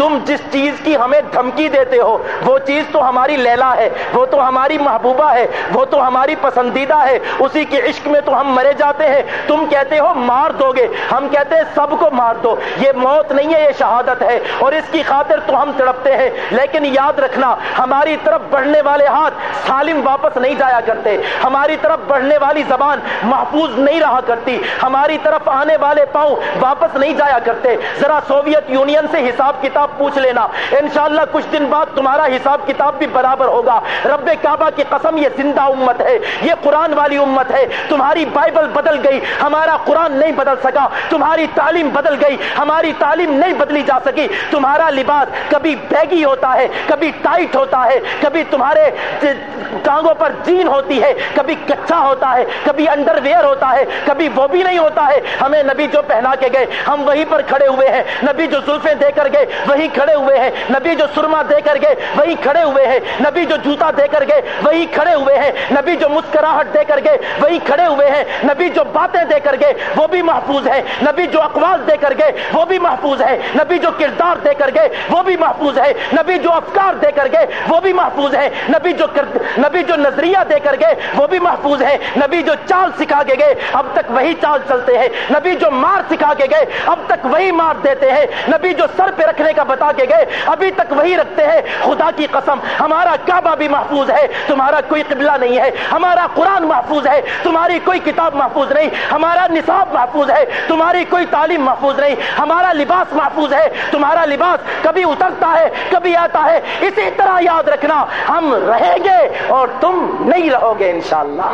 تم جس چیز کی ہمیں دھمکی دیتے ہو، وہ چیز تو ہماری لیلا ہے، وہ تو ہماری محبوبہ ہے، وہ تو ہماری پسندیدہ ہے، اسی کے عشق میں تو ہم مرے جاتے ہیں۔ تم کہتے ہو، مار دو گے۔ ہم کہتے ہیں، سب کو مار دو۔ یہ موت نہیں ہے، یہ شہادت ہے۔ اور اس کی خاطر تو ہم تڑپتے ہیں۔ لیکن یاد رکھنا، ہماری طرف بڑھنے والے ہاتھ سالم واپس نہیں جایا کرتے۔ ہماری طرف بڑھنے والی زبان محفوظ نہیں رہا کرتی۔ ہماری طرف آنے والے پاؤں واپس نہیں جایا کرتے۔ ذرا سوویت یونین سے حساب کتاب پوچھ لینا۔ انشاءاللہ کچھ دن بعد تمہارا حساب کتاب بھی برابر ہوگا۔ رب کعبہ کی قسم، یہ زندہ امت ہے، یہ قرآن والی امت ہے۔ تمہاری بائبل بدل گئی، ہمارا قرآن نہیں بدل سکا۔ تمہاری تعلیم بدل گئی، ہماری تعلیم نہیں بدلی جا سکی۔ تمہارا لباس کبھی بیگی ہوتا ہے، کبھی ٹائٹ ہوتا ہے، کبھی تمہارے ٹانگوں پر جین ہوتی ہے، کبھی کچا ہوتا ہے، کبھی انڈر ویئر ہوتا ہے، کبھی وہ بھی نہیں ہوتا ہے۔ ہمیں نبی جو پہنا کے گئے، ہم وہیں پر کھڑے ہوئے ہیں۔ نبی جو زلفیں دے کر گئے وہی کھڑے ہوئے ہیں نبی جو سرما دے کر گئے وہی کھڑے ہوئے ہیں نبی جو جوتا دے کر گئے وہی کھڑے ہوئے ہیں نبی جو مسکراہٹ دے کر گئے وہی کھڑے ہوئے ہیں نبی جو باتیں دے کر گئے وہ بھی محفوظ ہے نبی جو اقوال دے کر گئے وہ بھی محفوظ ہے نبی جو کردار دے کر گئے وہ بھی محفوظ ہے نبی جو افکار دے کر گئے وہ بھی محفوظ ہے نبی جو نبی جو نظریہ دے کر گئے وہ بھی محفوظ ہے نبی جو چال سکھا کے گئے اب تک وہی چال چلتے ہیں نبی جو مار سکھا کے گئے اب تک وہی مار دیتے ہیں نبی جو سر پہ رکھنے کا بتا کے گئے، ابھی تک وہی رکھتے ہیں، خدا کی قسم، ہمارا کعبہ بھی محفوظ ہے، تمہارا کوئی قبلہ نہیں ہے، ہمارا قرآن محفوظ ہے، تمہاری کوئی کتاب محفوظ نہیں، ہمارا نصاب محفوظ ہے، تمہاری کوئی تعلیم محفوظ نہیں، ہمارا لباس محفوظ ہے، تمہارا لباس کبھی اترتا ہے، کبھی آتا ہے، اسی طرح یاد رکھنا، ہم رہیں گے اور تم نہیں رہو گے انشاءاللہ۔